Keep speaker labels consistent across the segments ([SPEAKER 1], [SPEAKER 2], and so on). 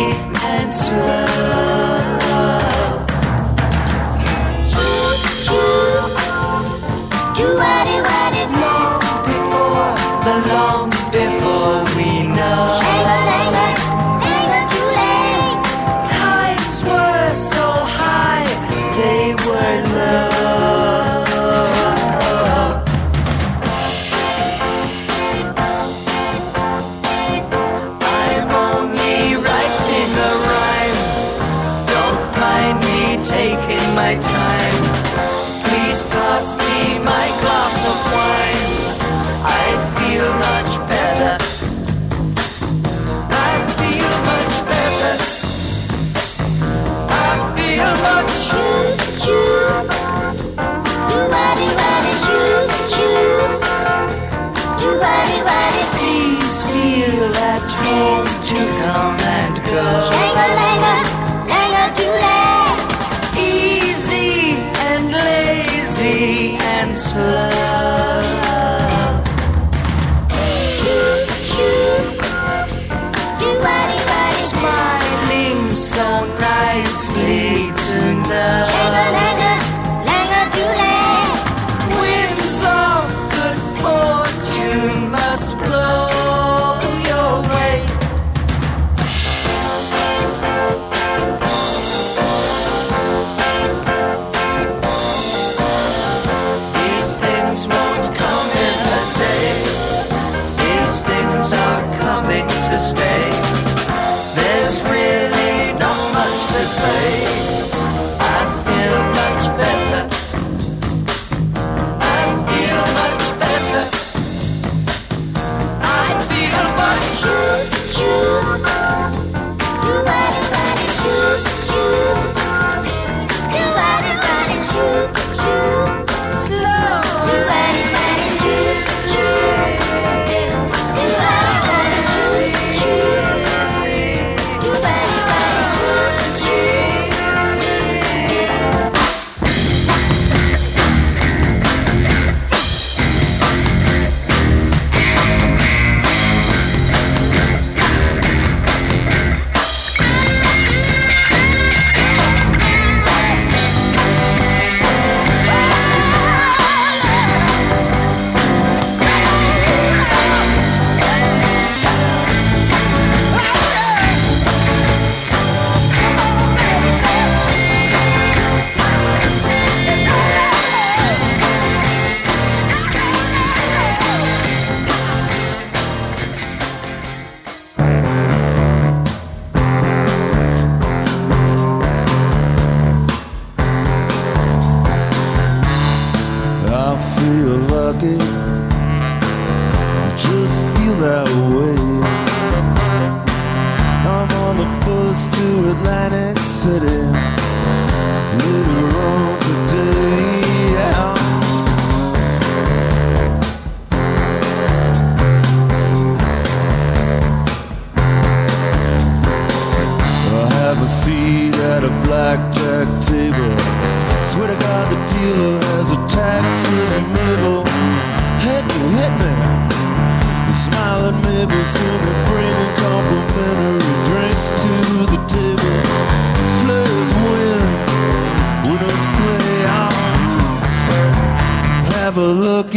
[SPEAKER 1] and
[SPEAKER 2] slow.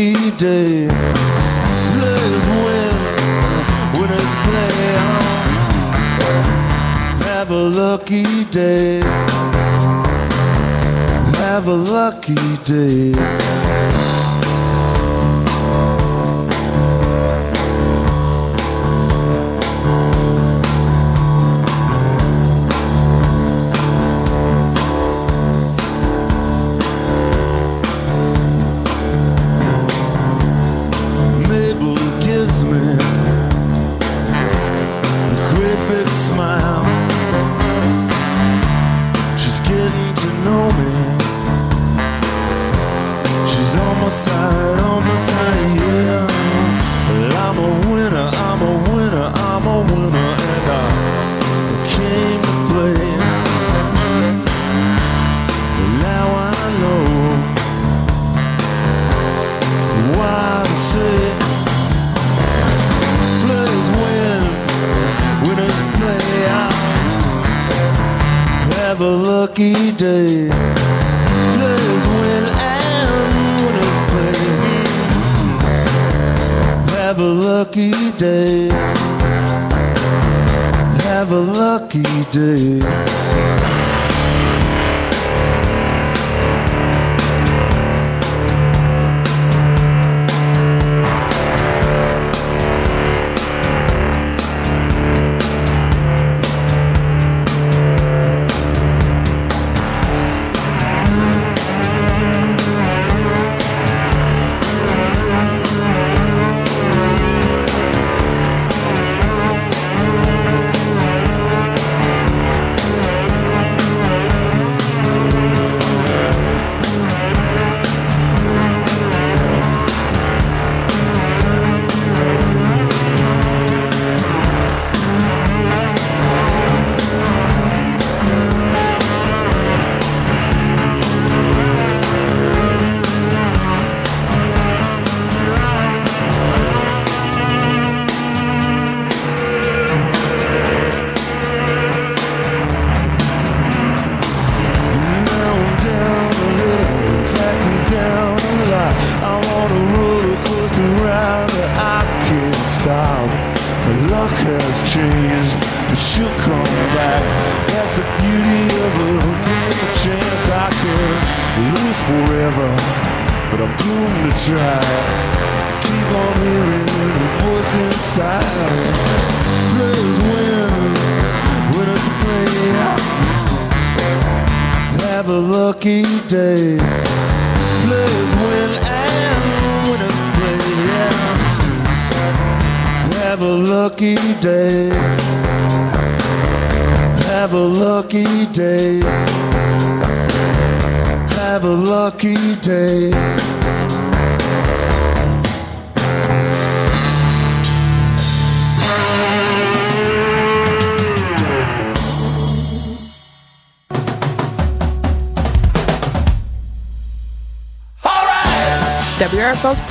[SPEAKER 3] lucky day. Players win, winners play on. Have a lucky day. Have a lucky day.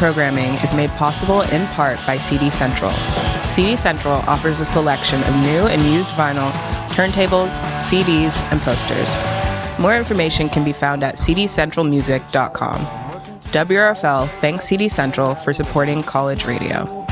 [SPEAKER 4] programming is made possible in part by CD Central. CD Central offers a selection of new and used vinyl, turntables, CDs, and posters. More information can be found at cdcentralmusic.com. WRFL thanks CD Central for supporting college radio.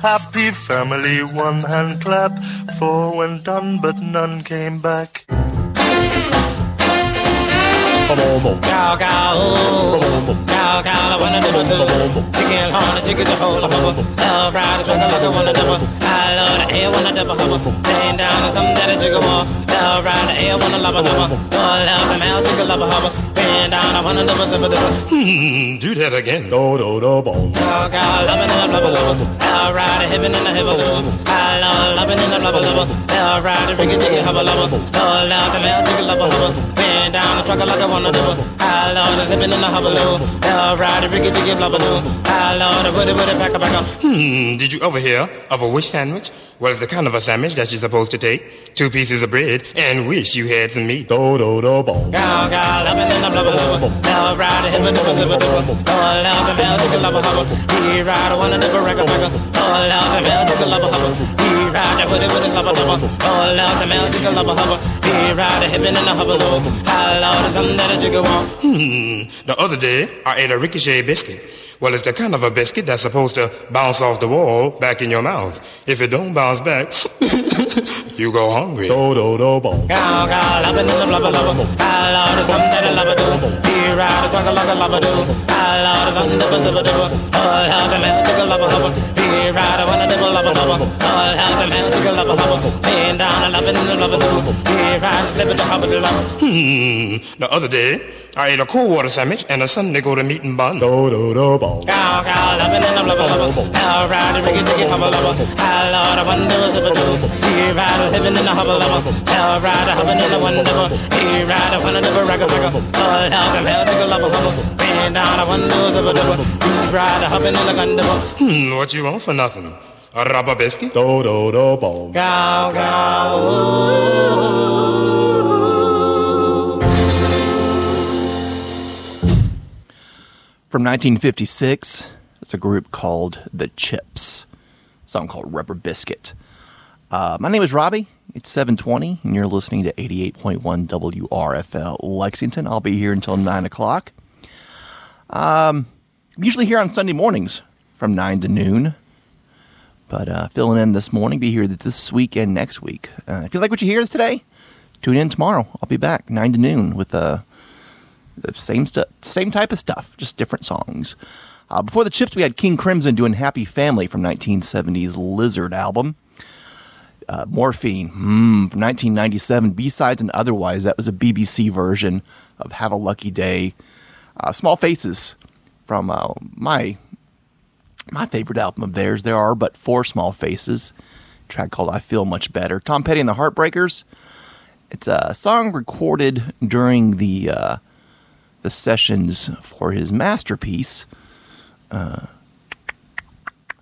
[SPEAKER 1] Happy family, one hand clap. Four went done, but none came back.
[SPEAKER 5] Cow, cow, cow, cow, I wanna do it Chicken horn, a chicken's a whole hubba. Love ride, a truck like I wanna double. I love the air, wanna double hubba. Laying down on something that a jigger want. Love ride, the air, love a hubba. Love the mouth, chicken love a down, I double, double, double. Hmm, do that again. Do, do, do, boom. Oh, God, loving in the blubber, blubber. Right, hippin' in the hibble, I love loving in the blubber, blubber. All right, riggy, jiggy, hubba, lubber. Oh, love the male, jiggy, lubber, hubba. Bend down the truck like I do. I love the zipping the hubba, All right, riggy, jiggy, blubber, I love the woody, woody, back, back, Hmm, did you ever hear of a wish sandwich? Well, it's the kind of a sandwich that you're supposed to take two pieces of bread and wish you had some meat. Do, do, do, boom. Cow, cow, loving in the blubber, now ride a hipper dipper zipper dipper. All out the mail, take a love hubba. He ride a one and never record record. All out the mail, take a love hubba. Ride a with it with a slubber dubber. All out the mail, take a love hubba. He ride a hippin' in the hubba low. How loud is something that a jigger want? Hmm. The other day, I ate a ricochet biscuit. Well, it's the kind of a biscuit that's supposed to bounce off the wall back in your mouth. If it don't bounce back, you go hungry. Do do do boom. Cow cow, lovin' in the blubber blubber. I love something that I love do. He ride a truck like a lava do. I love the thunder, but zipper dibber. How the man took a lava hubba. He ride a one a dibble lava hubba. How the man took a lava hubba. Laying down a lava in the lava do. He ride a slipper to hubba the lava.
[SPEAKER 6] Hmm. The other day, I ate a cold water sandwich and a Sunday go to meeting bun.
[SPEAKER 5] Cow, cow, loving in the lava lava. Now ride a riggy jiggy hubba lava. I love the one do zipper do. He ride a living in the hubba lava. Now ride a in the one. He ride a one a dibble ragga ragga. How the man took a lava hubba. Laying down a one do zipper dibble. He ride a in the gun.
[SPEAKER 6] Hmm, what you want for nothing? A rubber biscuit?
[SPEAKER 5] Cow, cow,
[SPEAKER 7] From 1956, it's a group called The Chips. A song called Rubber Biscuit. Uh, my name is Robbie. It's 720, and you're listening to 88.1 WRFL Lexington. I'll be here until 9 o'clock. Um, usually here on Sunday mornings from 9 to noon. But uh, filling in this morning, be here this week and next week. Uh, if you like what you hear today, tune in tomorrow. I'll be back 9 to noon with uh, the same stu- same type of stuff, just different songs. Uh, before the Chips, we had King Crimson doing "Happy Family" from 1970's Lizard album. Uh, Morphine mm, from 1997, B-sides and otherwise. That was a BBC version of "Have a Lucky Day." Uh, Small Faces from uh, my my favorite album of theirs. There are but four Small Faces. Track called "I Feel Much Better." Tom Petty and the Heartbreakers. It's a song recorded during the uh, the sessions for his masterpiece. Uh,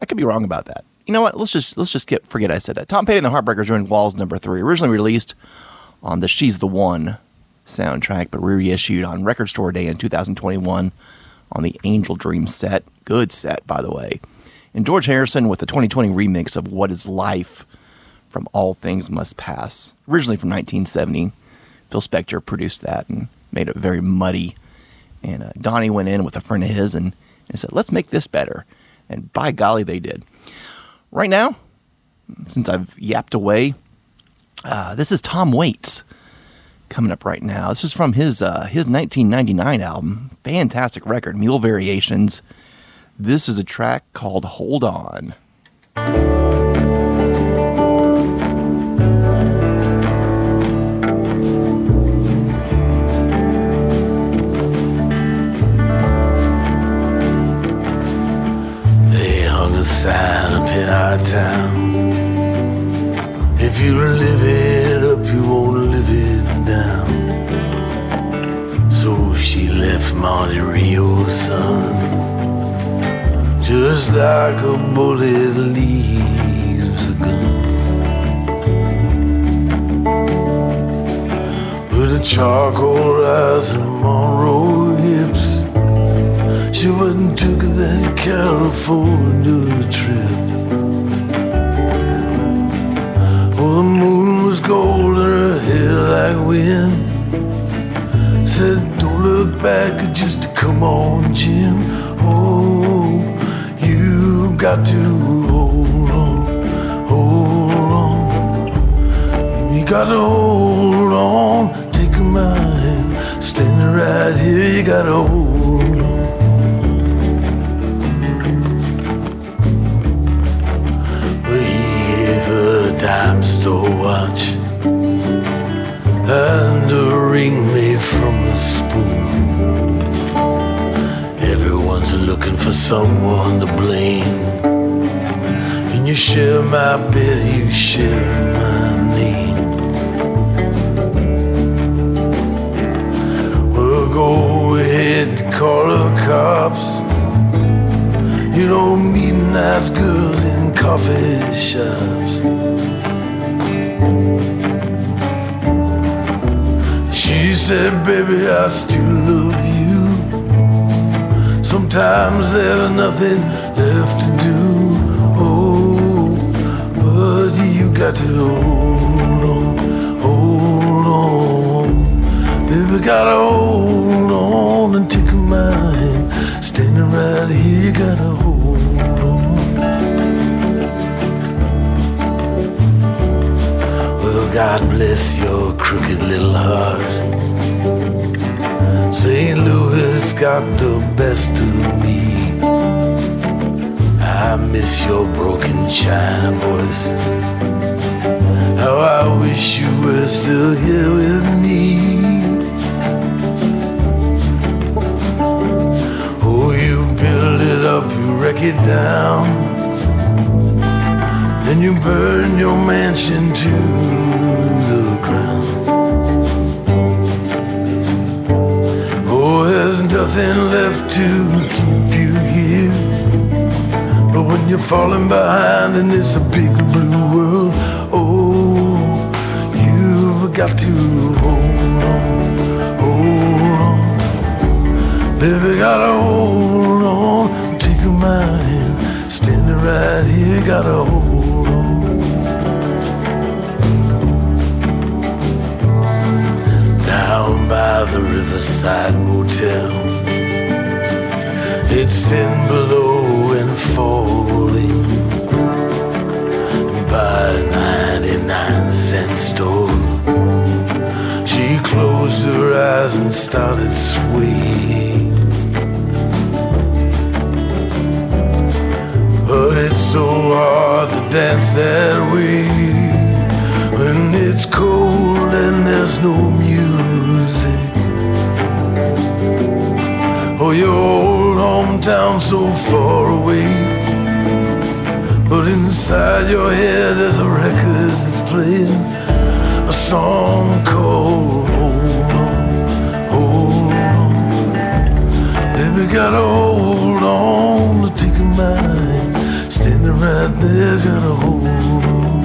[SPEAKER 7] I could be wrong about that. You know what? Let's just let's just get forget I said that. Tom Petty and the Heartbreakers during Walls number three, originally released on the She's the One soundtrack, but reissued on Record Store Day in 2021 on the Angel Dream set. Good set, by the way. And George Harrison with the 2020 remix of What Is Life from All Things Must Pass, originally from 1970. Phil Spector produced that and made it very muddy. And uh, Dhani went in with a friend of his and, and said, let's make this better. And by golly, they did. Right now, since I've yapped away, uh, this is Tom Waits coming up right now. This is from his uh, his 1999 album, fantastic record, Mule Variations. This is a track called Hold On.
[SPEAKER 1] Sign up in our town. If you live it up, you won't live it down. So she left Monte Rio's son, just like a bullet leaves a gun. With a charcoal eyes and Monroe. She went and took that California trip. Oh, the moon was gold and her hair like wind. Said, don't look back, just come on, Jim. Oh, you got to hold on, hold on. You got to hold on, take my hand, standing right here. You got to hold dime store watch and a ring made from a spoon. Everyone's looking for someone to blame. And you share my bed, you share my name. Well, go ahead, call the cops. You don't meet nice girls in coffee shops. She said, baby, I still love you. Sometimes there's nothing left to do. Oh, but you got to hold on, hold on. Baby, gotta hold on and take my hand. Standing right here, you gotta God bless your crooked little heart. St. Louis got the best of me. I miss your broken china voice. How I wish you were still here with me. Oh, you build it up, you wreck it down. Then you burn your mansion to nothing left to keep you here. But when you're falling behind and it's a big blue world, oh, you've got to hold on, hold on. Baby, gotta hold on, take my hand, standing right here, gotta hold on. Down by the Riverside Motel. It's thin below and falling by a 99 cent store. She closed her eyes and started swaying. But it's so hard to dance that way when it's cold and there's no music. Oh, old hometown so far away. But inside your head there's a record that's playing a song called Hold On, Hold On. Baby, gotta hold on to take a mind. Standing right there, gotta hold on.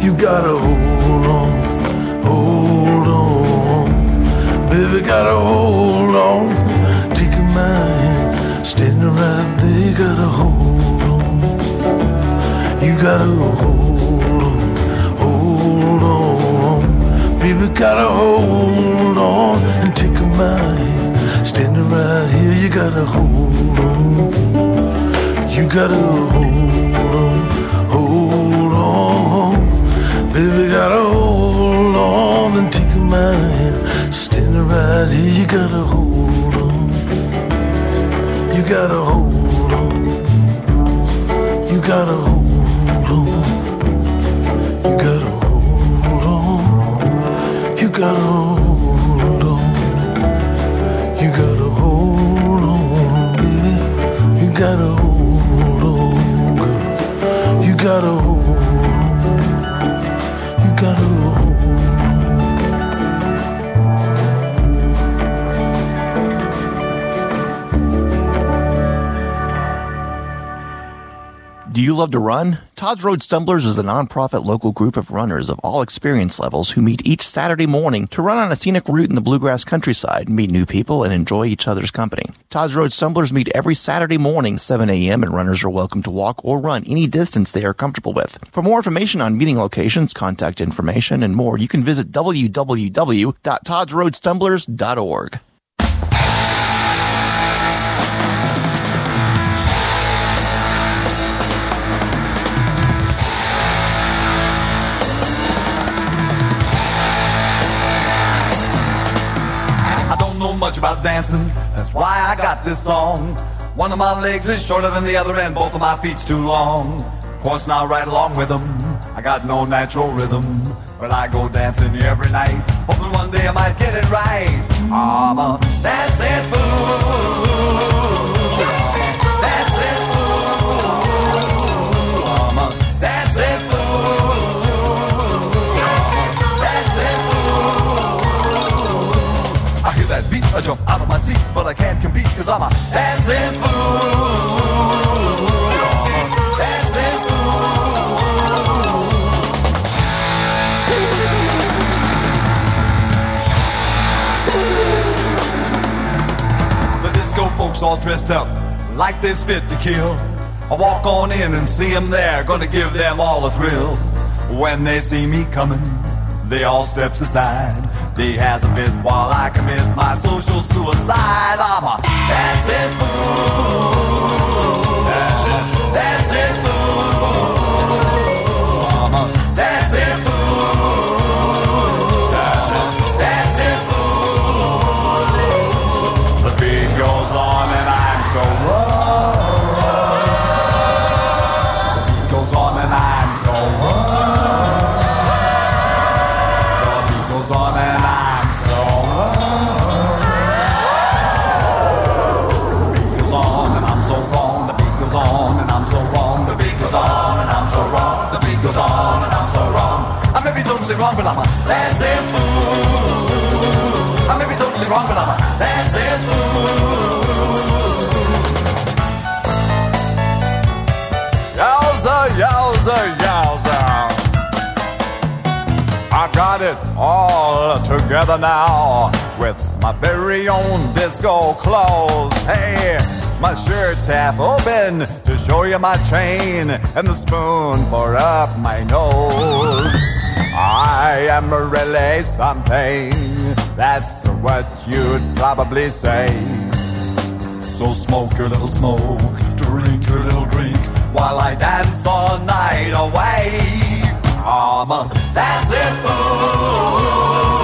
[SPEAKER 1] You gotta hold on, hold on. Baby, gotta hold on. Mind. Standing right there, you gotta hold on. You gotta hold on, hold on. Baby, gotta hold on and take a mind. Standing right here, you gotta hold on. You gotta hold on, hold on. Baby, gotta hold on and take my hand. Standing right here, you gotta hold gotta hold on. You gotta hold on. You gotta hold on. You gotta you
[SPEAKER 7] love to run? Todd's Road Stumblers is a nonprofit local group of runners of all experience levels who meet each Saturday morning to run on a scenic route in the bluegrass countryside, meet new people, and enjoy each other's company. Todd's Road Stumblers meet every Saturday morning, 7 a.m., and runners are welcome to walk or run any distance they are comfortable with. For more information on meeting locations, contact information, and more, you can visit www.toddsroadstumblers.org.
[SPEAKER 8] much about dancing, that's why I got this song. One of my legs is shorter than the other, and both of my feet's too long. Of course, now right along with them, I got no natural rhythm. But I go dancing every night, hoping one day I might get it right. I'm a dancing fool. I jump out of my seat, but I can't compete cause I'm a dancing fool. Dancing fool. The disco folks all dressed up like this fit to kill. I walk on in and see them there, gonna give them all a thrill. When they see me coming, they all steps aside. They has a fit while I commit my social suicide. I'm a dancing fool. Dancing, dancing fool. I'm a dancing together now with my very own disco clothes. Hey, my shirt's half open to show you my chain and the spoon for up my nose. I am really something. That's what you'd probably say. So smoke your little smoke, drink your little drink, while I dance the night away. I'm a dancing fool.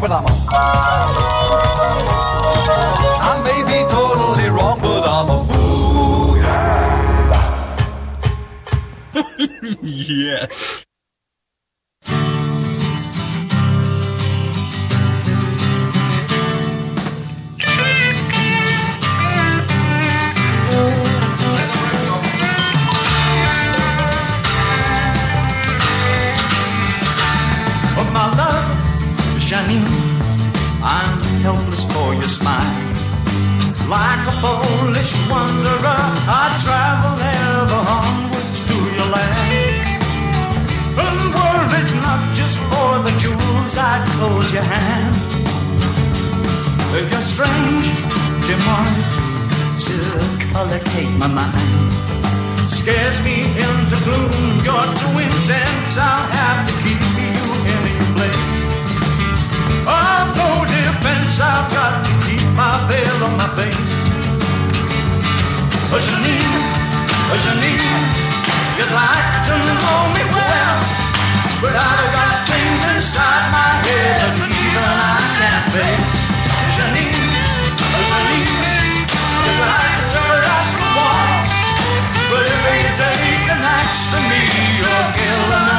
[SPEAKER 8] Wrong, but I'm a. I may be totally wrong, but I'm a fool. Yeah.
[SPEAKER 9] yes.
[SPEAKER 10] Polish wanderer, I travel ever onwards to your land. And were it not just for the jewels, I'd close your hand. If You're strange, demonic, to colocate my mind. Scares me into gloom, you're too intense, I'll have to keep you in your place. Of no defense, I've got to keep my veil on my face. Janine, Janine, you'd like to know me well, but I've got things inside my head that even I can't face. Janine, Janine, you'd like to but if you take to me, you'll kill another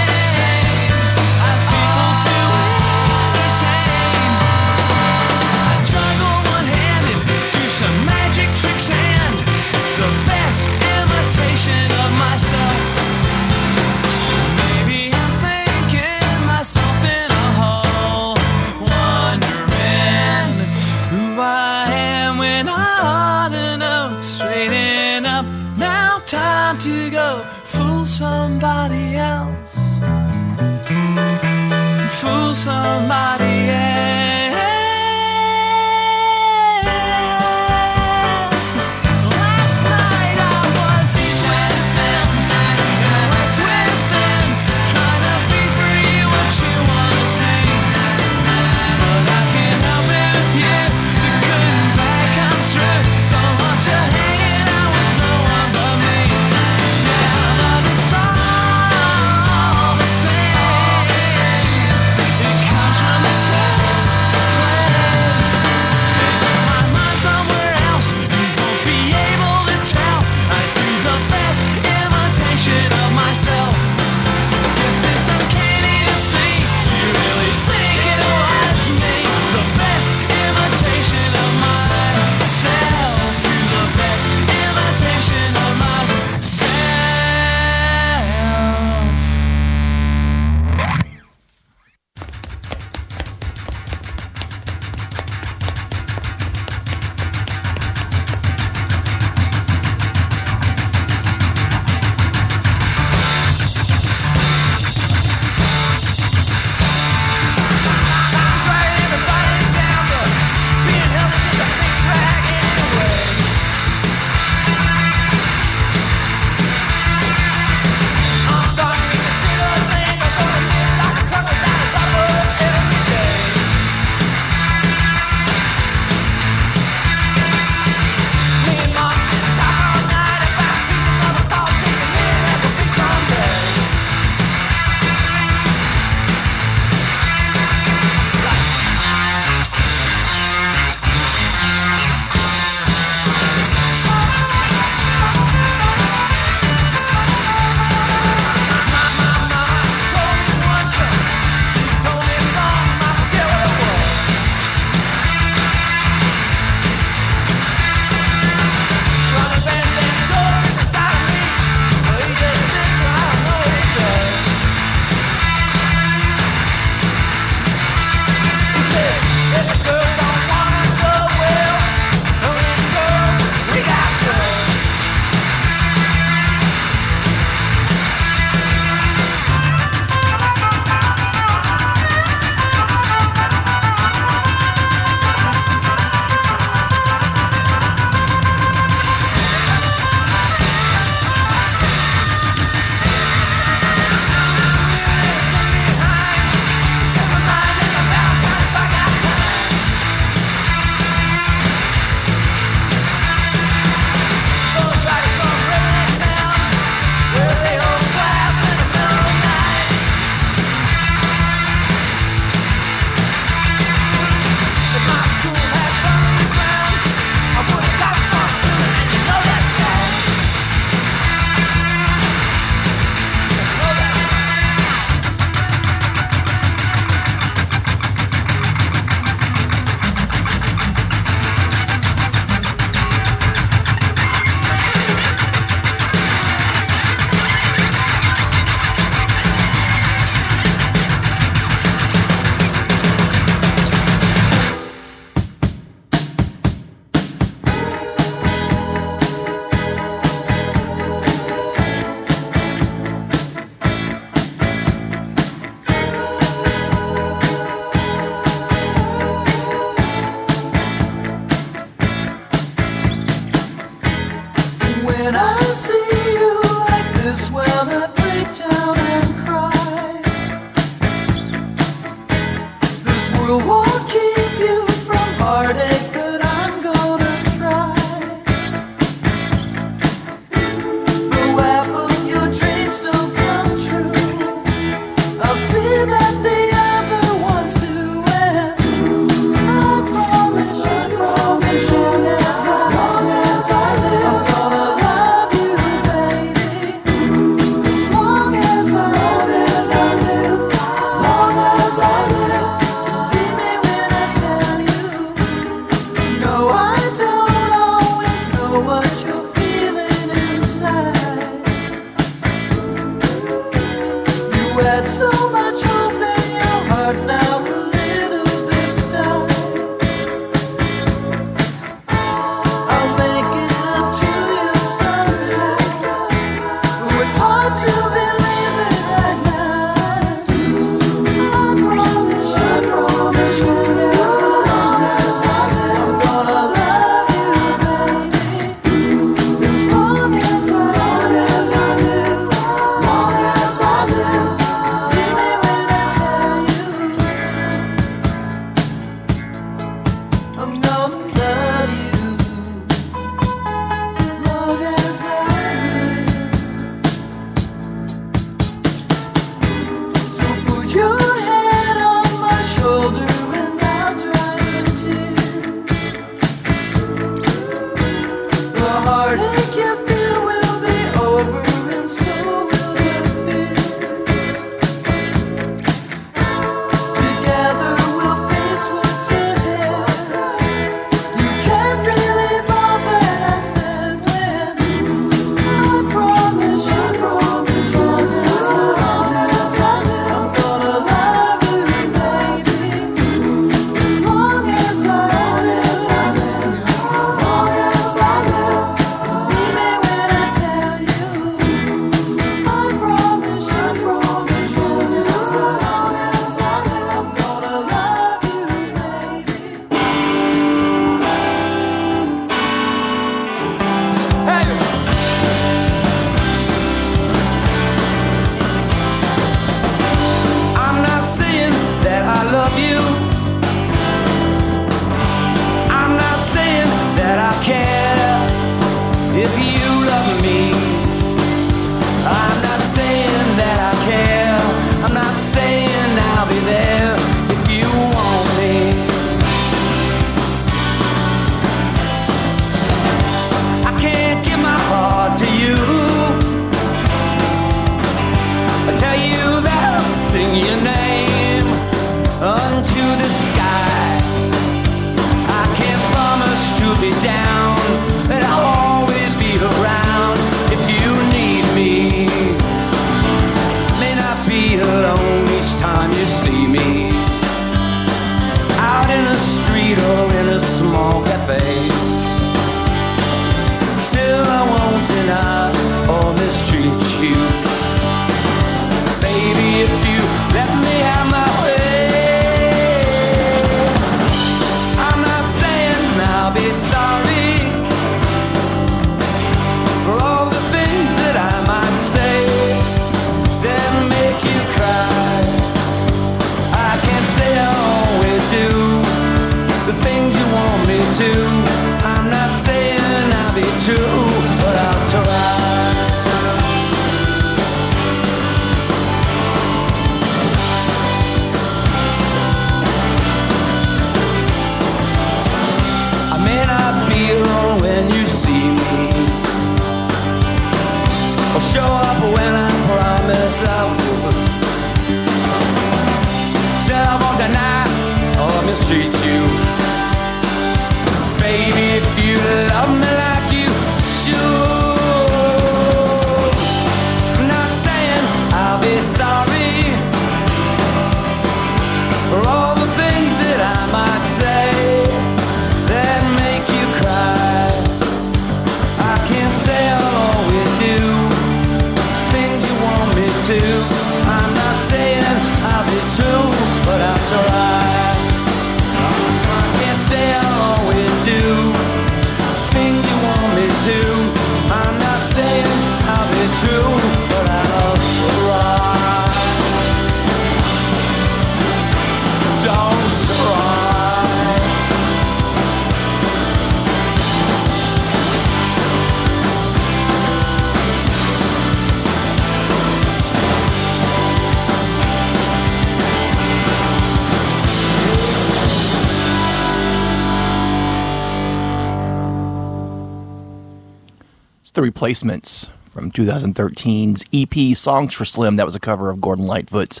[SPEAKER 7] replacements from 2013's EP Songs for Slim. That was a cover of Gordon Lightfoot's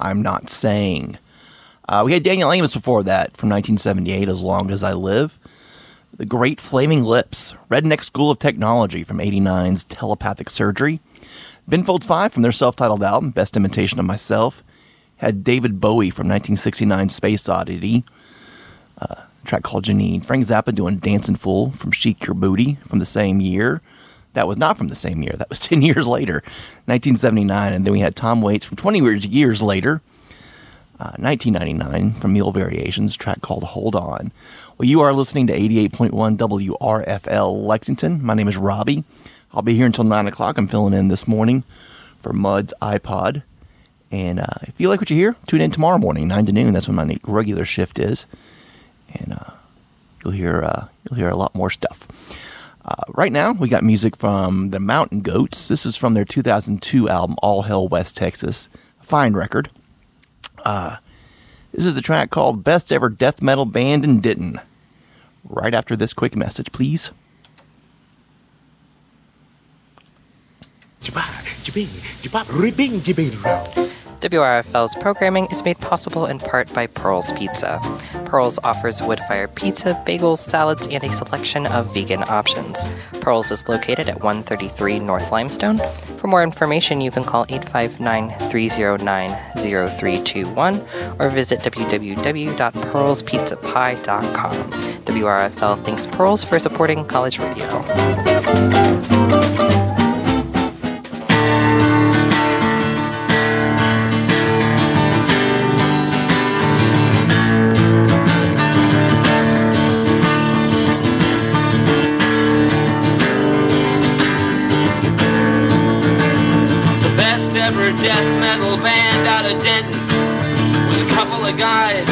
[SPEAKER 7] I'm Not Saying. Uh, we had Daniel Amos before that from 1978, As Long as I Live. The Great Flaming Lips, Redneck School of Technology from 89's Telepathic Surgery. Ben Folds 5 from their self titled album, Best Imitation of Myself. Had David Bowie from 1969's Space Oddity, uh, track called Janine. Frank Zappa doing Dancing Fool from Sheik Yerbouti from the same year. That was not from the same year. That was 10 years later, 1979. And then we had Tom Waits from 20 years, later, uh, 1999, from Mule Variations, track called Hold On. Well, you are listening to 88.1 WRFL Lexington. My name is Robbie. I'll be here until 9 o'clock. I'm filling in this morning for Mud's iPod. And uh, if you like what you hear, tune in tomorrow morning, 9 to noon. That's when my regular shift is. And uh, you'll hear uh, you'll hear a lot more stuff. Uh, right now, we got music from the Mountain Goats. This is from their 2002 album, All Hail West Texas. Fine record. Uh, this is the track called Best Ever Death Metal Band in Denton. Right after this quick message, please.
[SPEAKER 11] WRFL's programming is made possible in part by Pearl's Pizza. Pearl's offers wood fired pizza, bagels, salads, and a selection of vegan options. Pearl's is located at 133 North Limestone. For more information, you can call 859 309 0321 or visit www.pearlspizzapie.com. WRFL thanks Pearls for supporting college radio.
[SPEAKER 12] Couple
[SPEAKER 13] of guys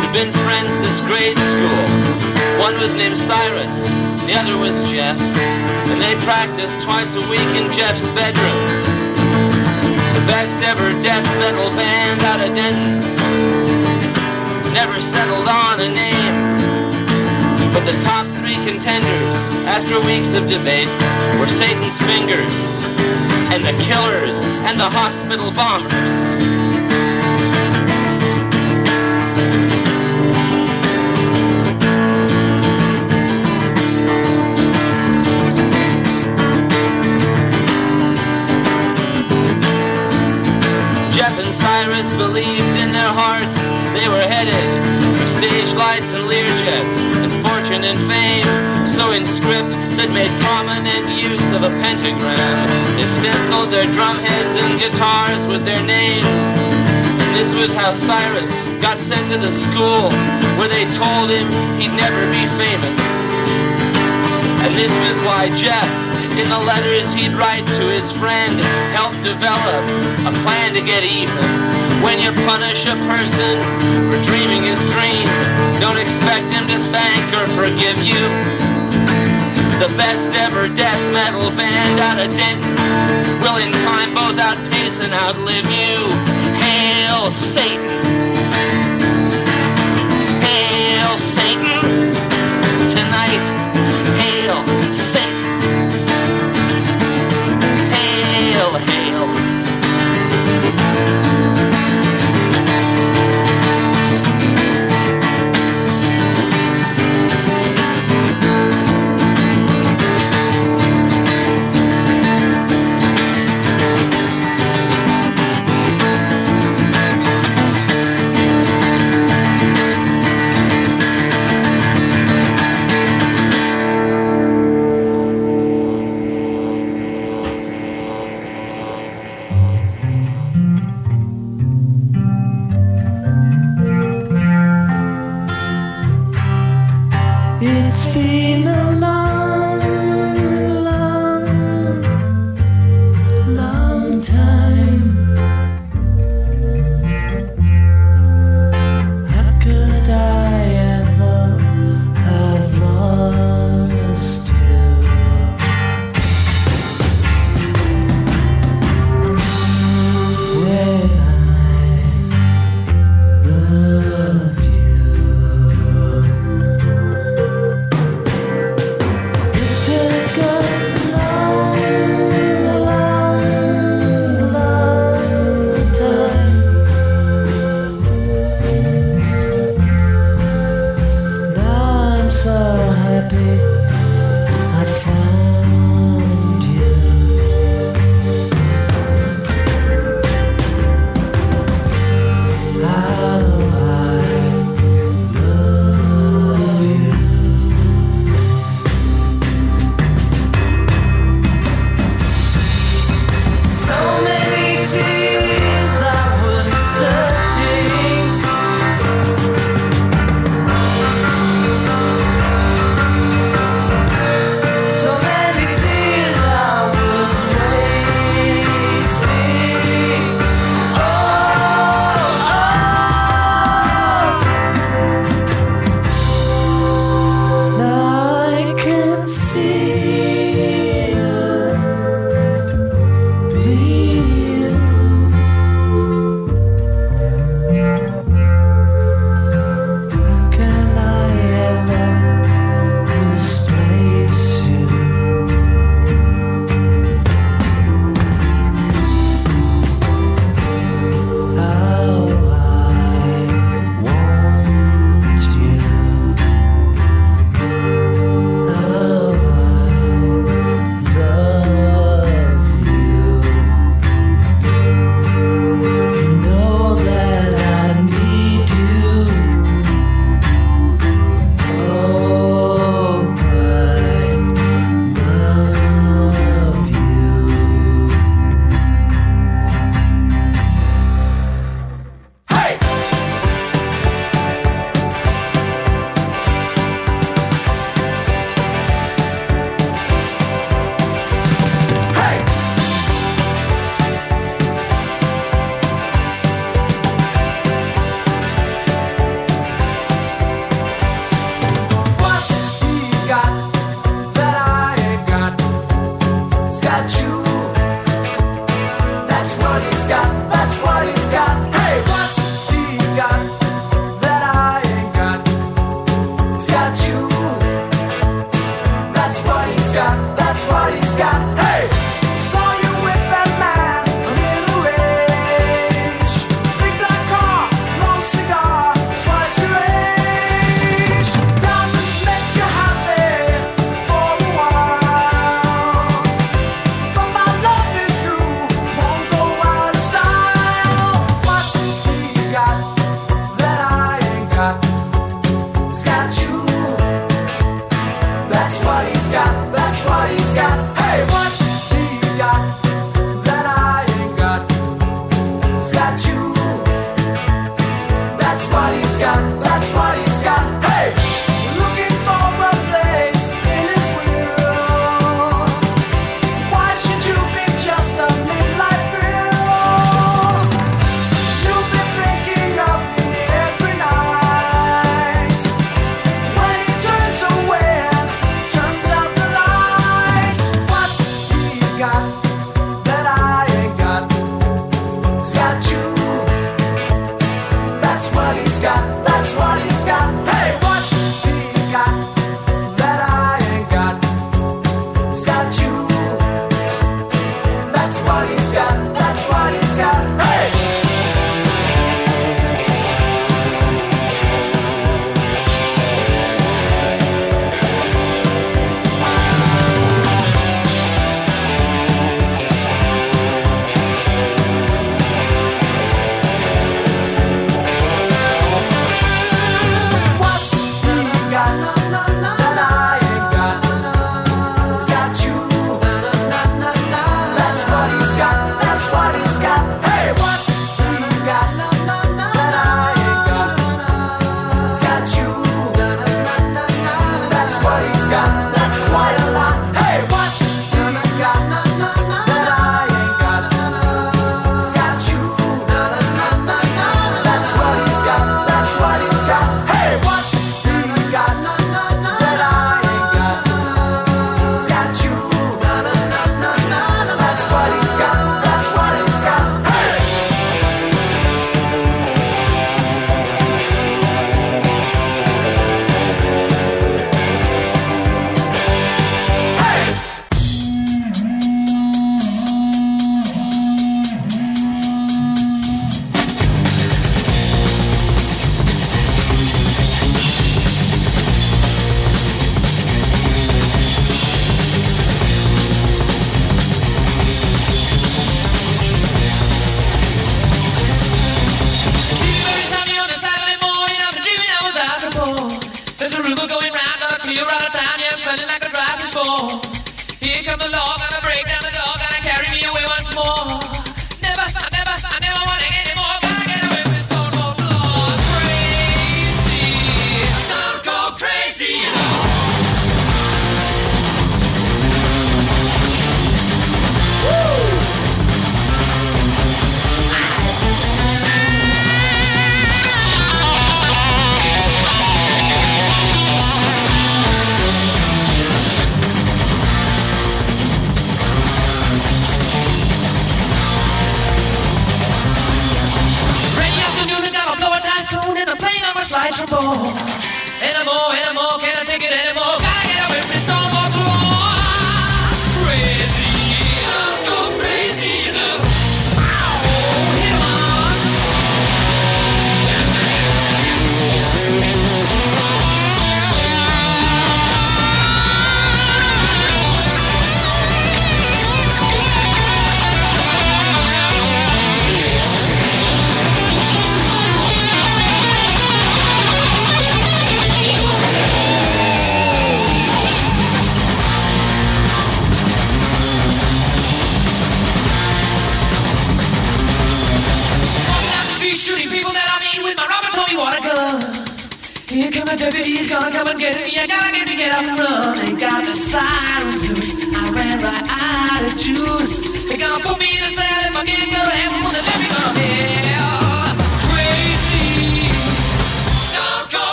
[SPEAKER 13] who'd been friends since grade school. One was named Cyrus, the other was Jeff, and they practiced twice a week in Jeff's bedroom. The best ever death metal band out of Denton. Never settled on a name. But the top three contenders, after weeks of debate, were Satan's Fingers, and the Killers, and the Hospital Bombers. Cyrus believed in their hearts they were headed for stage lights and Lear jets and fortune and fame. So in script that made prominent use of a pentagram, they stenciled their drum heads and guitars with their names. And this was how Cyrus got sent to the school where they told him he'd never be famous. And this was why Jeff, in the letters he'd write to his friend, helped develop a plan to get even. When you punish a person for dreaming his dream, don't expect him to thank or forgive you. The best ever death metal band out of Denton will in time both outpace and outlive you. Hail Satan!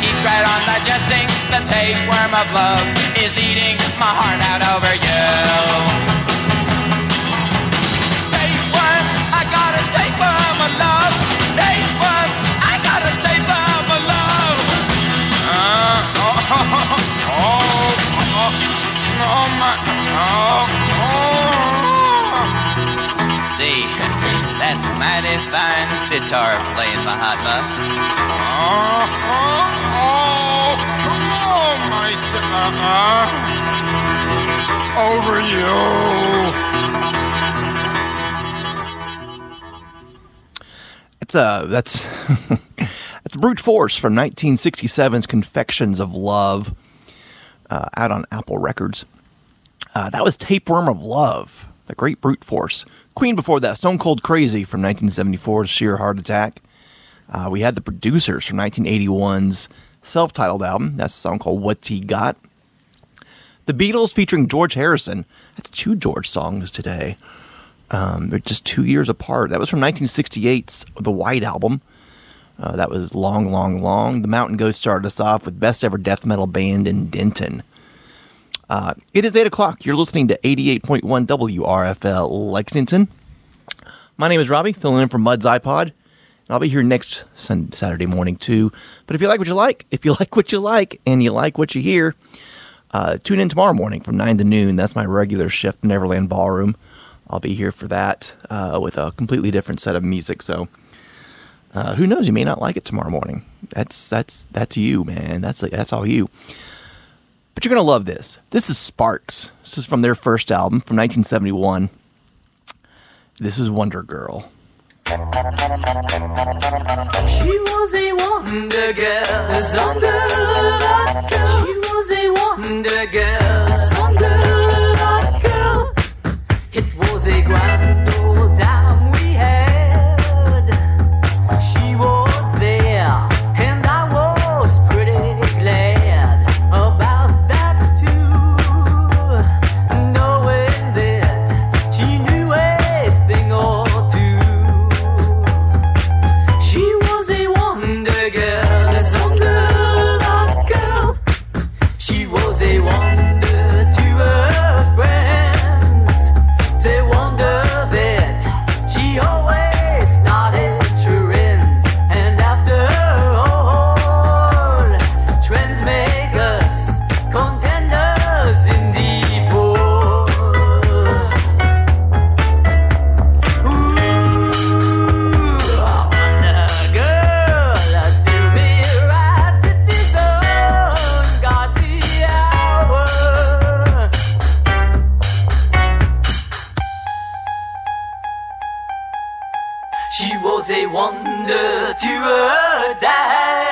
[SPEAKER 14] Keeps right on digesting. The tapeworm of love is eating my heart out over you. Tapeworm, I got a tapeworm of love. Tapeworm, I got a tapeworm of love. Uh, oh, oh, oh, oh, oh, my, oh, oh. See, mighty fine sitar playing, Mahatma. Oh, oh, oh, oh, my, uh, over you.
[SPEAKER 7] It's uh that's that's brute force from 1967's Confections of Love, uh, out on Apple Records. Uh, that was Tapeworm of Love, the great brute force. Queen before that, Stone Cold Crazy from 1974's Sheer Heart Attack. Uh, we had the producers from 1981's self-titled album. That's a song called What's He Got. The Beatles featuring George Harrison. That's two George songs today. Um, they're just two years apart. That was from 1968's The White Album. Uh, that was long, long, long. The Mountain Goats started us off with best ever death metal band in Denton. Uh, it is 8 o'clock. You're listening to 88.1 WRFL Lexington. My name is Robbie, filling in for Mud's iPod. I'll be here next Saturday morning too. But if you like what you like, if you like what you like, and you like what you hear, uh, tune in tomorrow morning from 9 to noon. That's my regular shift, Neverland Ballroom. I'll be here for that uh, with a completely different set of music. So uh, who knows? You may not like it tomorrow morning. That's that's that's you, man. That's that's all you. But you're gonna love this. This is Sparks. This is from their first album from 1971. This is Wonder Girl.
[SPEAKER 15] She was a wonder girl. She was a wonder girl, girl. It was a grand was a wonder to her dad,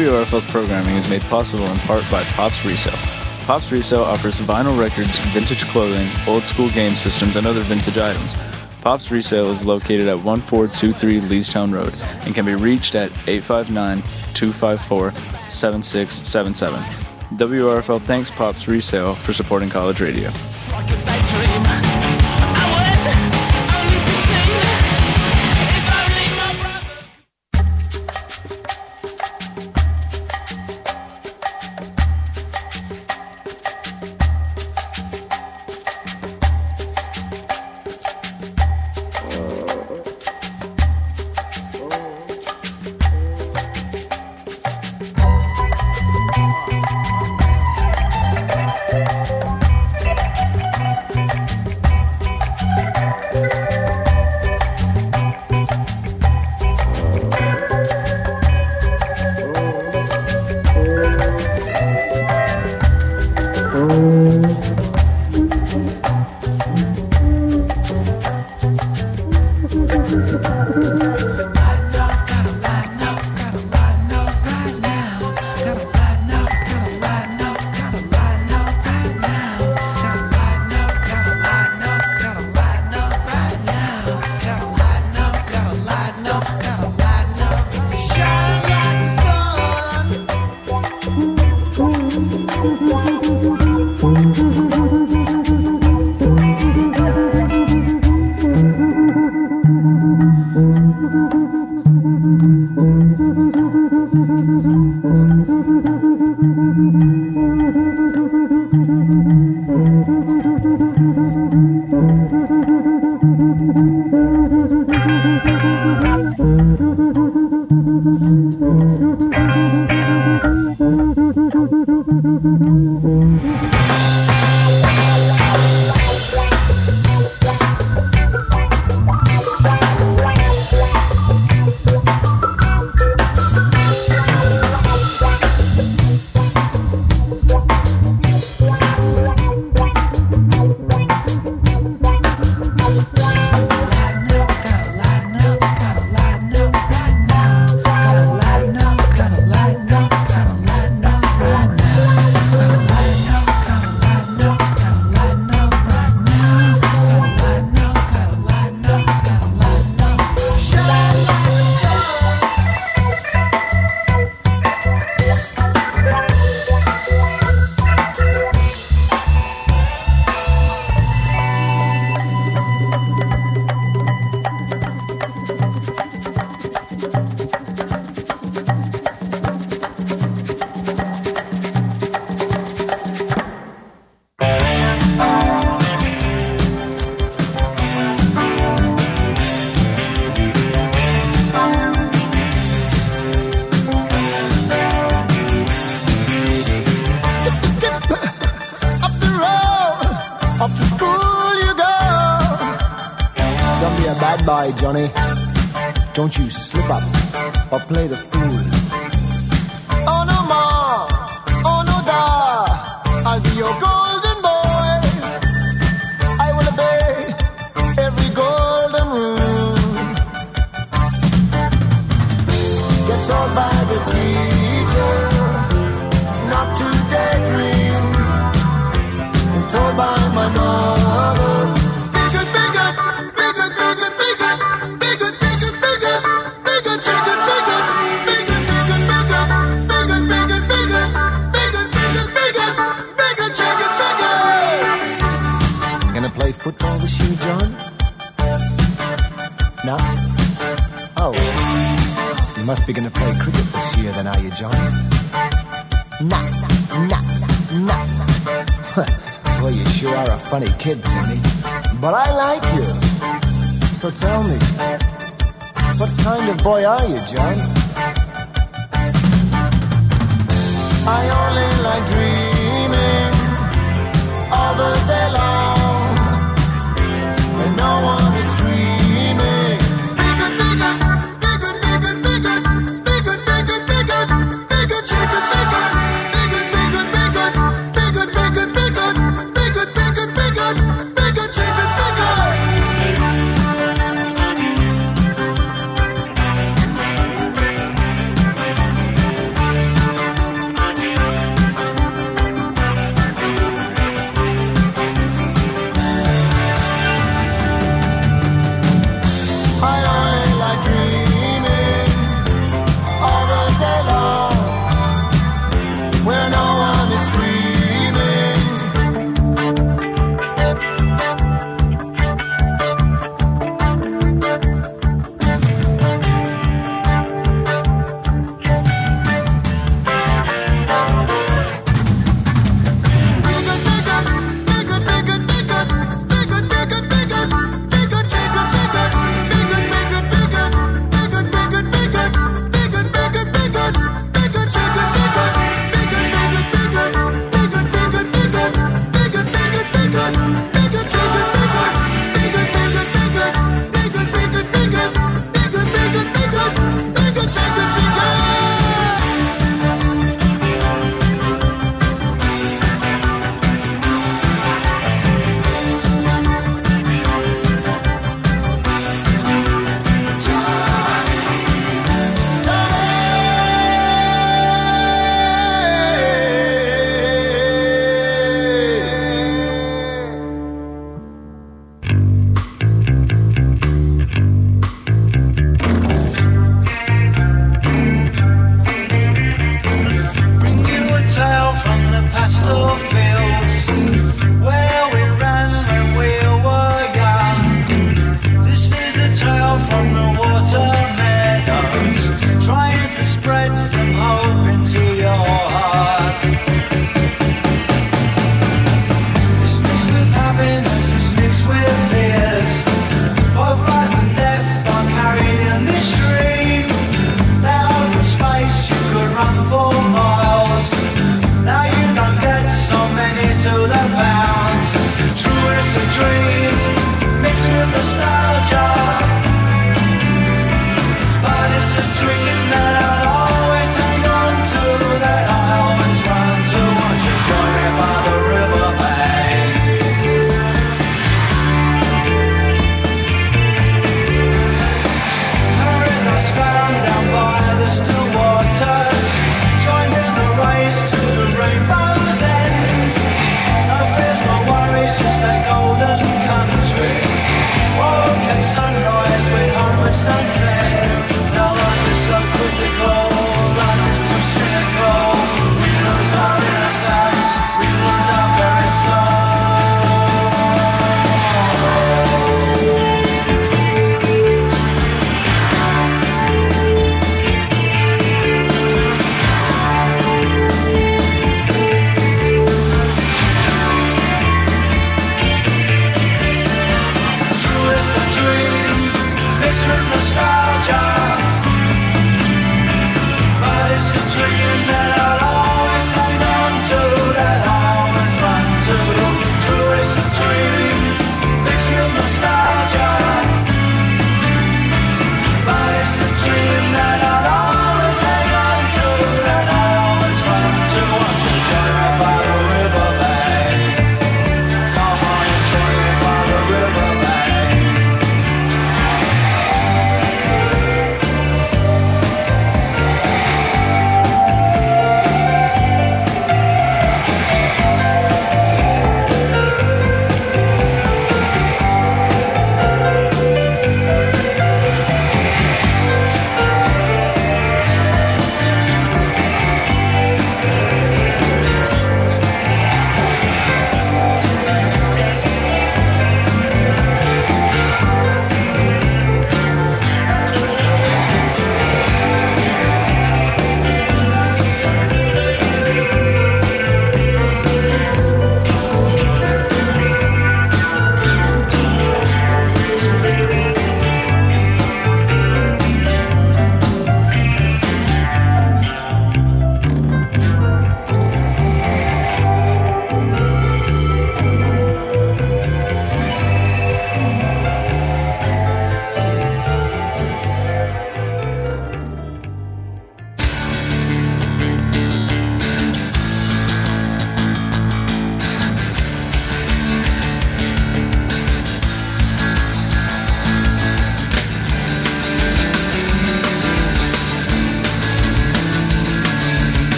[SPEAKER 3] WRFL's programming is made possible in part by Pops Resale. Pops Resale offers vinyl records, vintage clothing, old school game systems, and other vintage items. Pops Resale is located at 1423 Leestown Road and can be reached at 859 254 7677. WRFL thanks Pops Resale for supporting college radio.
[SPEAKER 16] So tell me, what kind of boy are you, John? I only like dreaming all the day long.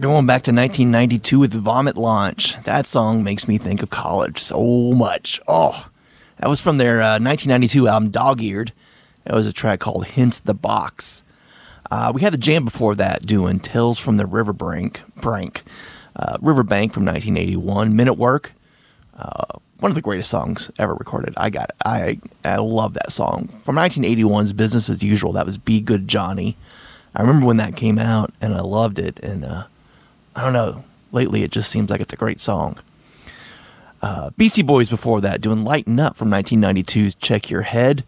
[SPEAKER 7] Going back to 1992 with Vomit Launch. That song makes me think of college so much. Oh, that was from their uh, 1992 album Dog Eared. That was a track called Hints the Box. Uh, we had the jam before that doing Tales from the Riverbank, Brank, uh, Riverbank from 1981. Men at Work, uh, one of the greatest songs ever recorded. I got it. I I love that song from 1981's Business as Usual. That was Be Good Johnny. I remember when that came out and I loved it. And uh, I don't know, lately it just seems like it's a great song. Uh, Beastie Boys before that doing Lighten Up from 1992's Check Your Head.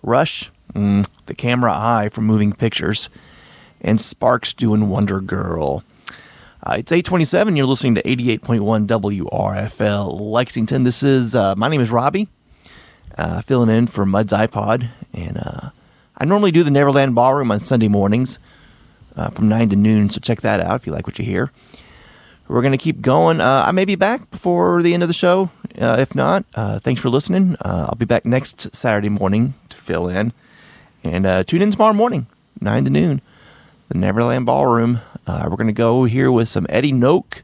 [SPEAKER 7] Rush, mm, The Camera Eye from Moving Pictures. And Sparks doing Wonder Girl. Uh, it's 827. You're listening to 88.1 WRFL Lexington. This is, uh, my name is Robbie, uh, filling in for Mud's iPod. And uh, I normally do the Neverland Ballroom on Sunday mornings uh, from 9 to noon, so check that out if you like what you hear. We're going to keep going. Uh, I may be back before the end of the show. Uh, if not, uh, thanks for listening. Uh, I'll be back next Saturday morning to fill in. And uh, tune in tomorrow morning, 9 to noon, the Neverland Ballroom. We're going to go here with some Eddie Noack.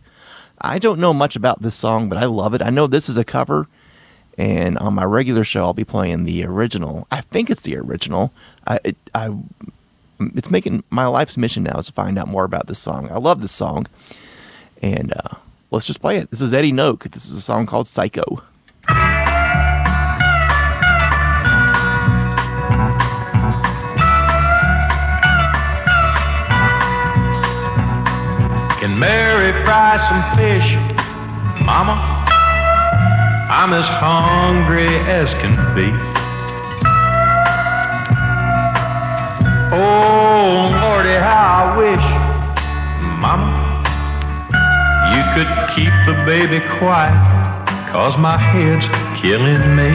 [SPEAKER 7] I don't know much about this song, but I love it. I know this is a cover. And on my regular show, I'll be playing the original. I think it's the original. I, it, I, it's making my life's mission now is to find out more about this song. I love this song, and uh, let's just play it. This is Eddie Noack. This is a song called Psycho.
[SPEAKER 17] Can Mary fry some fish, Mama? I'm as hungry as can be. Oh, Lordy, how I wish, Mama, you could keep the baby quiet, cause my head's killing me.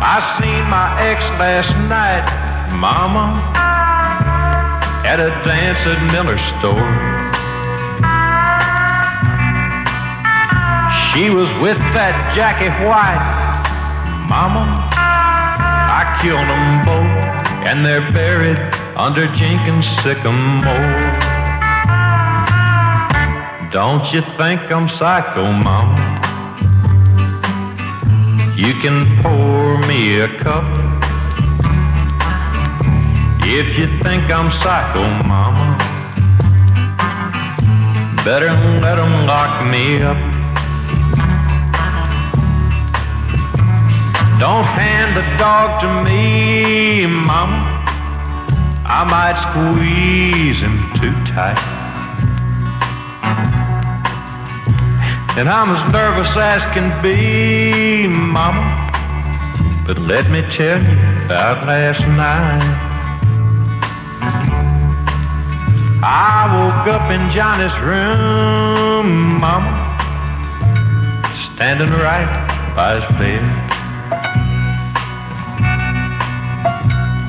[SPEAKER 17] I seen my ex last night, Mama, at a dance at Miller's store. She was with that Jackie White, Mama. Killed them both, and they're buried under Jenkins sycamore. Don't you think I'm psycho, Mama? You can pour me a cup. If you think I'm psycho, Mama, better let 'em lock me up. Don't hand the dog to me, Mama. I might squeeze him too tight. And I'm as nervous as can be, Mama. But let me tell you about last night. I woke up in Johnny's room, Mama, standing right by his bed.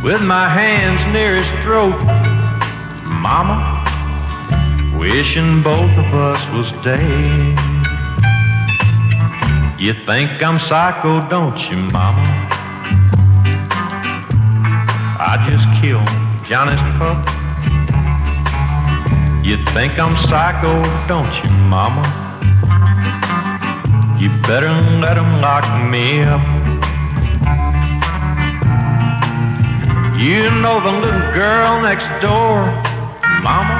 [SPEAKER 17] With my hands near his throat, Mama, wishing both of us was dead. You think I'm psycho, don't you, Mama? I just killed Johnny's pup. You think I'm psycho, don't you, Mama? You better let 'em lock me up. You know the little girl next door, Mama.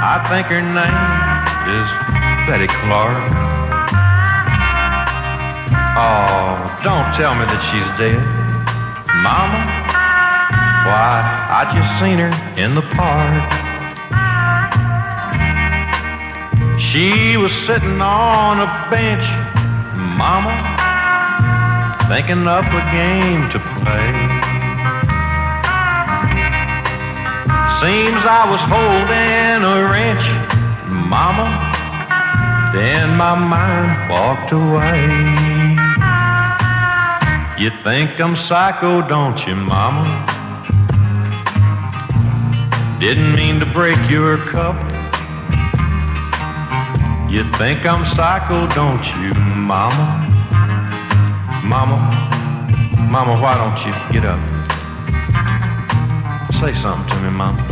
[SPEAKER 17] I think her name is Betty Clark. Oh, don't tell me that she's dead, Mama. Why, I just seen her in the park. She was sitting on a bench, Mama, thinking up a game to play. Seems I was holding a wrench, Mama, then my mind walked away. You think I'm psycho, don't you, Mama? Didn't mean to break your cup. You think I'm psycho, don't you, Mama? Mama, Mama, why don't you get up?
[SPEAKER 15] Say something to me, Mama.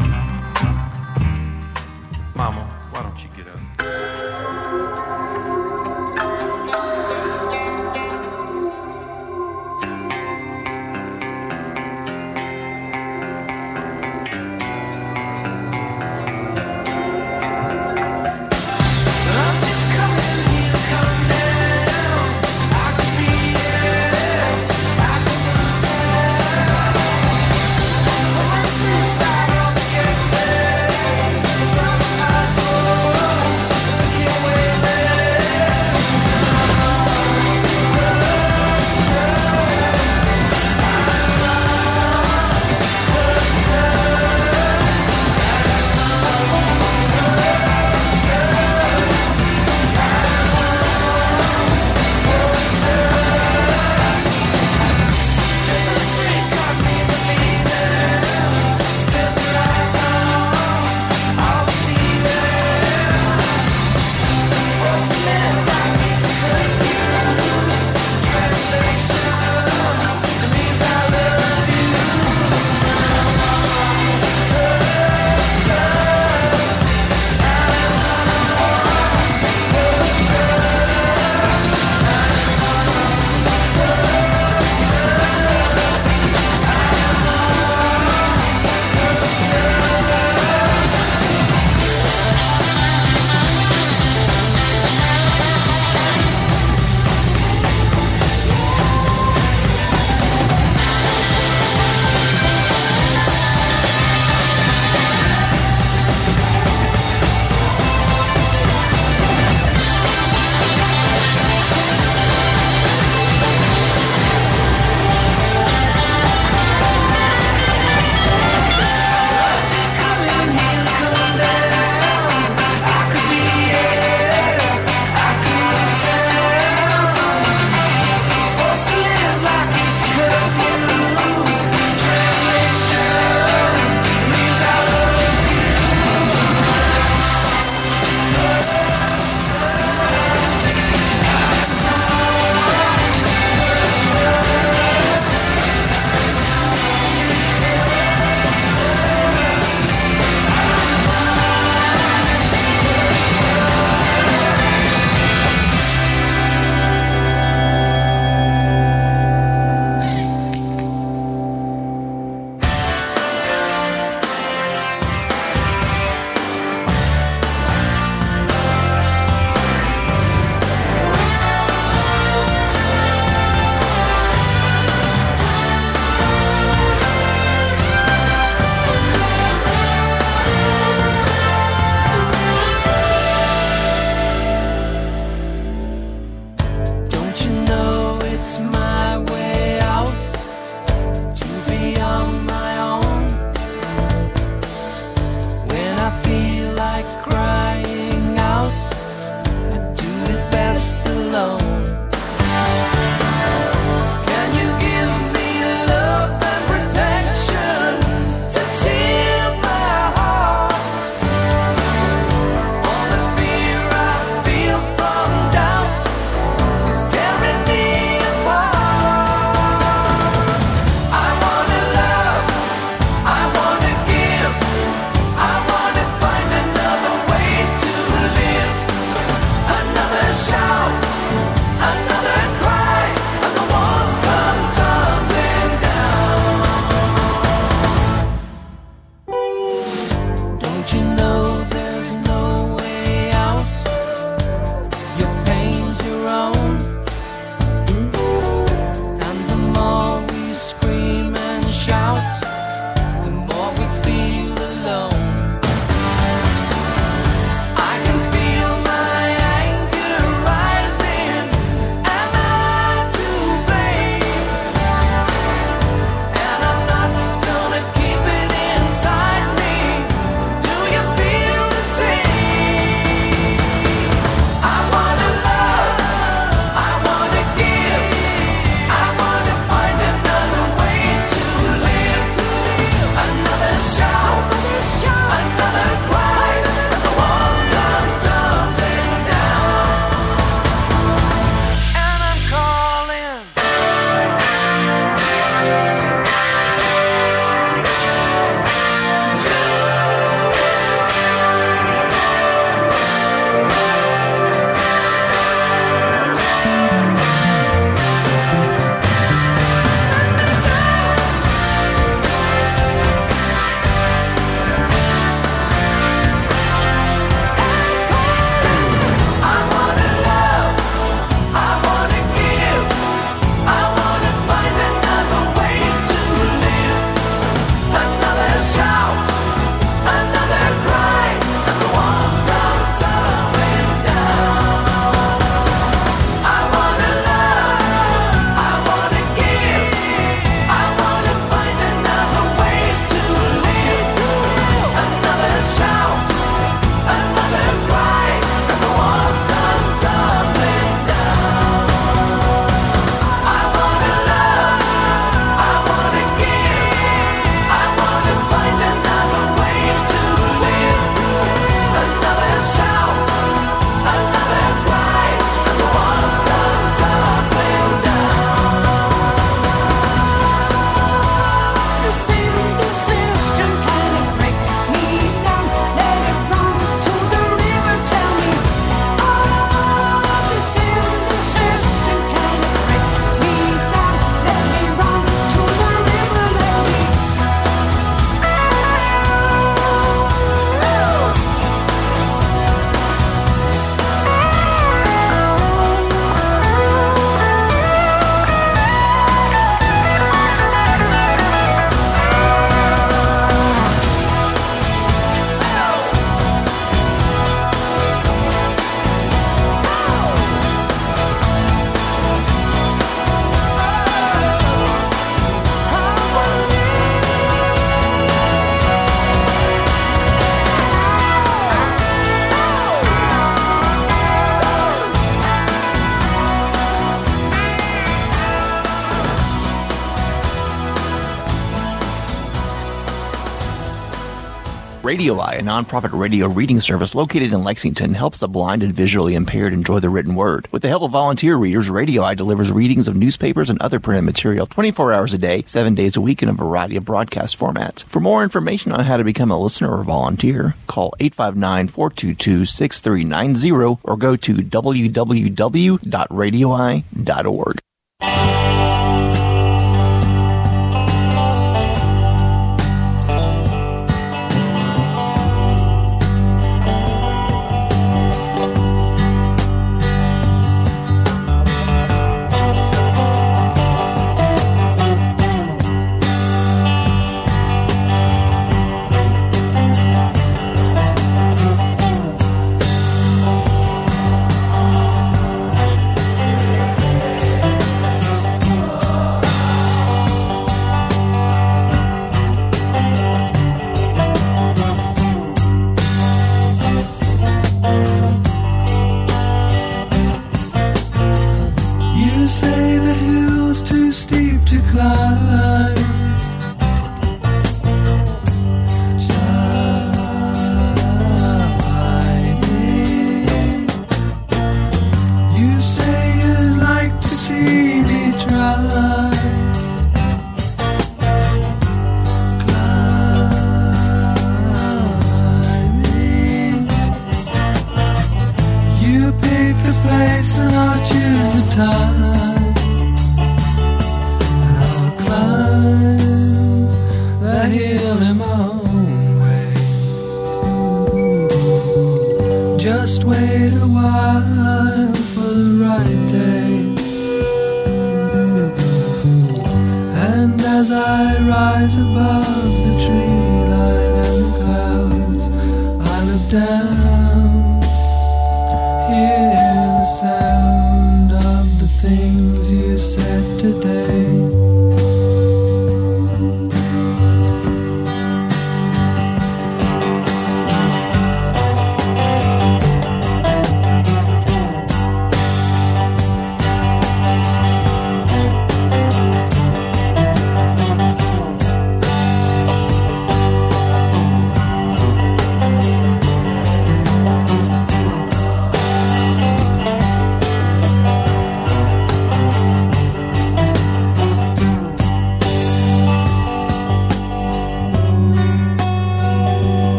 [SPEAKER 18] Radio Eye nonprofit radio reading service located in Lexington, helps the blind and visually impaired enjoy the written word. With the help of volunteer readers, Radio delivers readings of newspapers and other printed material 24 hours a day, 7 days a week in a variety of broadcast formats. For more information on how to become a listener or volunteer, call 859-422-6390 or go to www.radioeye.org.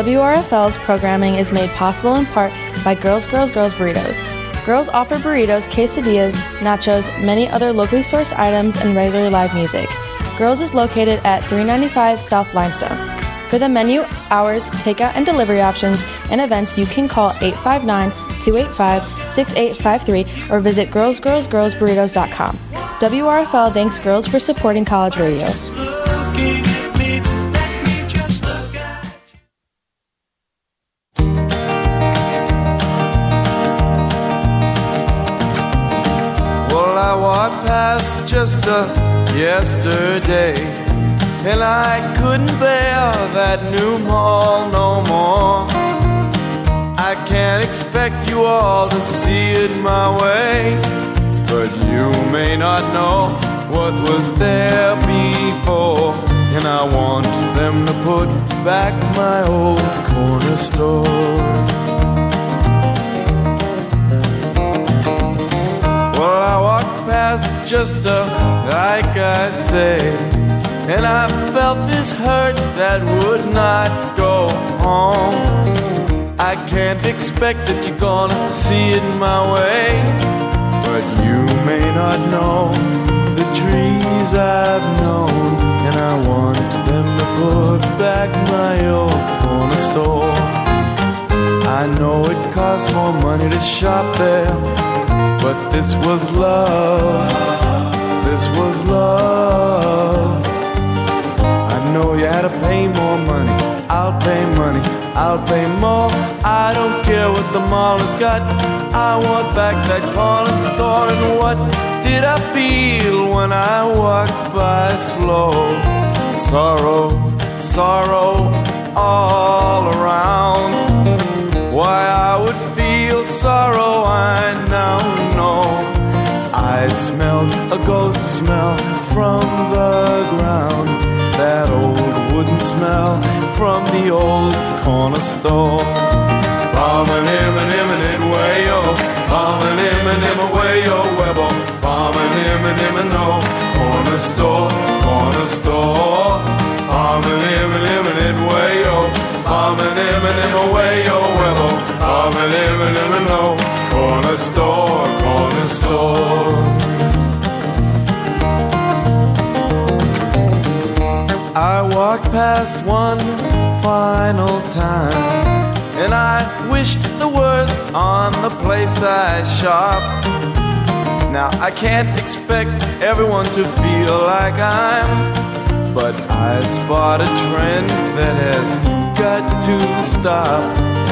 [SPEAKER 19] WRFL's programming is made possible in part by Girls, Girls, Girls Burritos. Girls offer burritos, quesadillas, nachos, many other locally sourced items, and regular live music. Girls is located at 395 South Limestone. For the menu, hours, takeout and delivery options, and events, you can call 859 285 6853 or visit girlsgirlsgirlsburritos.com. WRFL thanks girls for supporting college radio.
[SPEAKER 20] Just a yesterday, and I couldn't bear that new mall no more. I can't expect you all to see it my way, but you may not know what was there before. And I want them to put back my old corner store. Past just a, like I say, and I felt this hurt that would not go home. I can't expect that you're gonna see it my way, but you may not know the trees I've known, and I want them to put back my old corner store. I know it costs more money to shop there. But this was love, this was love. I know you had to pay more money, I'll pay money, I'll pay more. I don't care what the mall has got, I want back that corner store. And what did I feel when I walked by slow? Sorrow, sorrow all around. Why I would feel sorrow, I now know. I smelled a ghost smell from the ground. That old wooden smell from the old corner store. Bomb and him and him way oh. yo. Bomb oh, oh. and him and him him and no. Corner store, corner store. Way webbo. And him and him and no. Corner store, store. I walked past one final time and I wished the worst on the place I shop. Now I can't expect everyone to feel like I'm, but I spot a trend that has got to stop.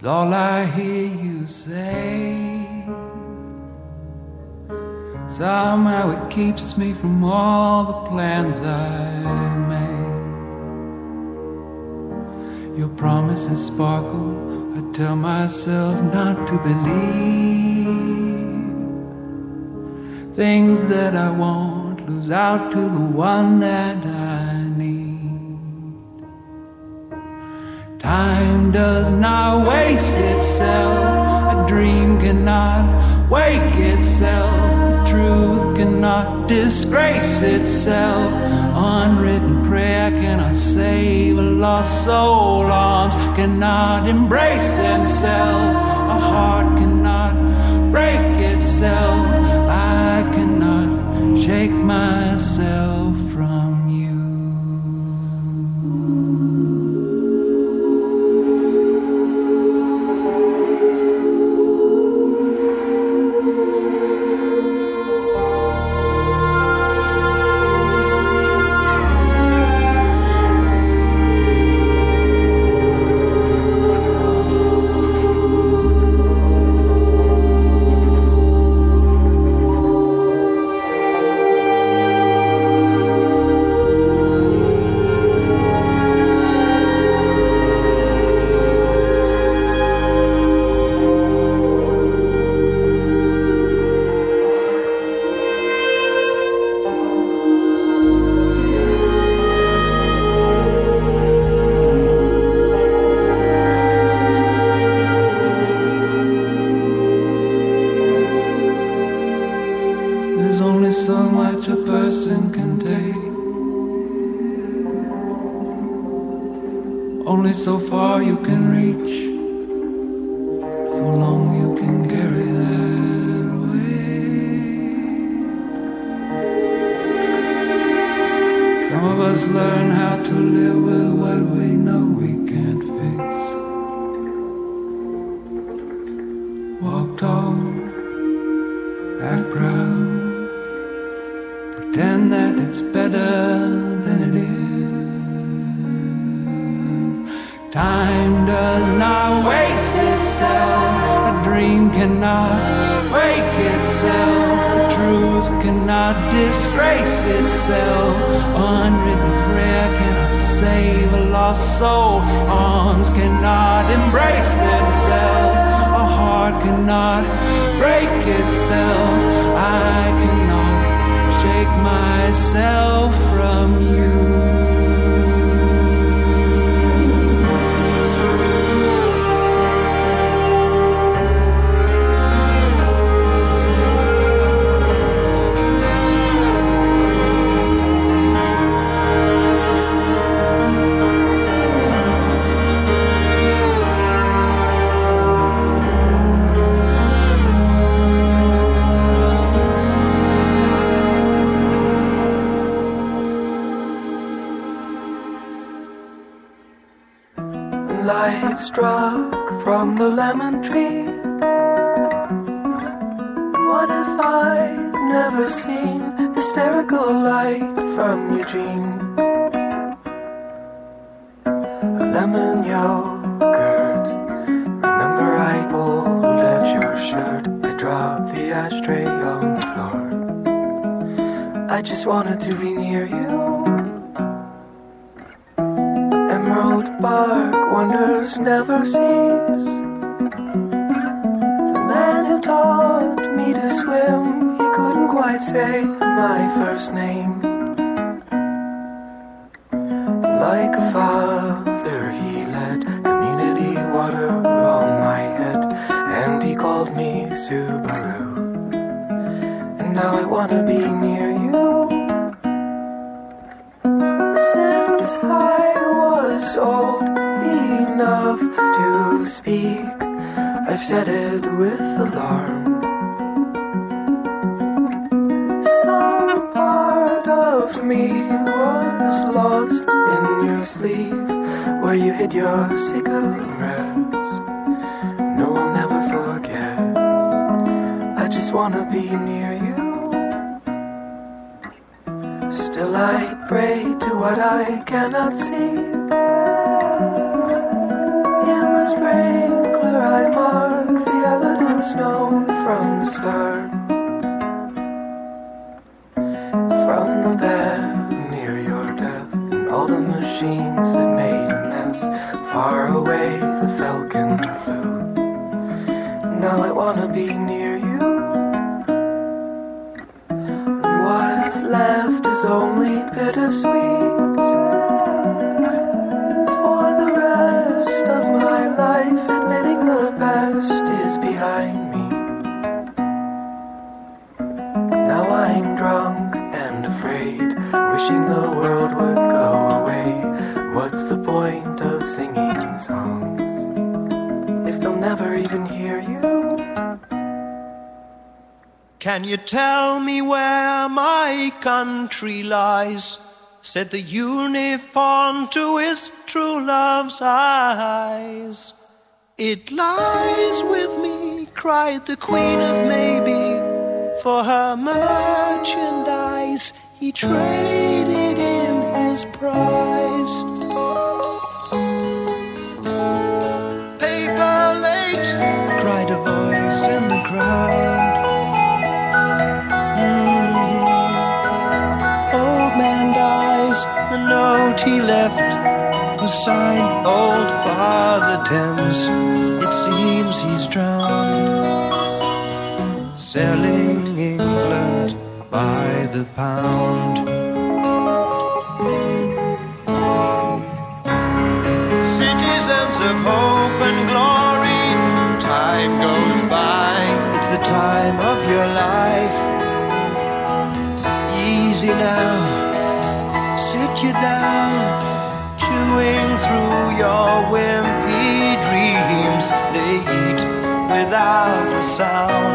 [SPEAKER 18] is all I hear you say. Somehow it keeps me from all the plans I made. Your promises sparkle, I tell myself not to believe. Things that I want lose out to the one that I Time does not waste itself, a dream cannot wake itself, truth cannot disgrace itself. Unwritten prayer cannot save a lost soul, arms cannot embrace themselves, a heart cannot
[SPEAKER 16] me was lost in your sleeve where you hid your cigarettes. No, I'll never forget. I just wanna be near you. Still, I pray to what I cannot see. In the sprinkler, I mark the evidence known from the start.
[SPEAKER 12] tell me where my country lies, said the unifaun to his true love's eyes. It lies with me, cried the queen of maybe, for her merchandise he trades. sign, old Father Thames. It seems he's drowned, selling England by the pound. Citizens of hope and glory, time goes by. It's the time of your life. Easy now, sit you down ring through your wimpy dreams. They eat without a sound.